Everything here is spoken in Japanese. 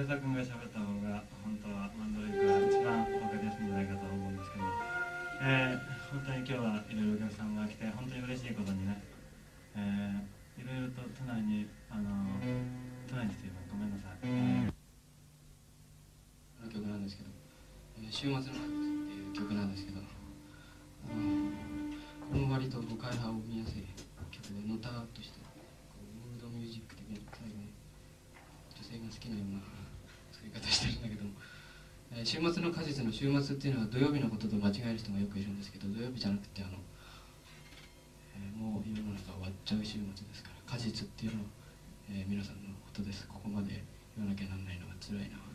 平田君が喋った方が本当はマンドレイクは一番分かりやすいんじゃないかと思うんですけど、えー、本当に今日はいろいろお客さんが来て本当に嬉しいことにね、えー、いろいろと都内にあの都内にっていうのごめんなさい、えー、の曲なんですけど「、週末の果実」っていう曲なんですけどあのこれも割と誤解派を見やすい曲でのたっとしてムードミュージック的な最後に女性が好きなような作り方してるんだけども、えー、週末の果実の週末っていうのは土曜日のことと間違える人がよくいるんですけど土曜日じゃなくてあの、えー、もう世の中終わっちゃう週末ですから果実っていうのは、え、皆さんのことです。ここまで言わなきゃなんないのは辛いな。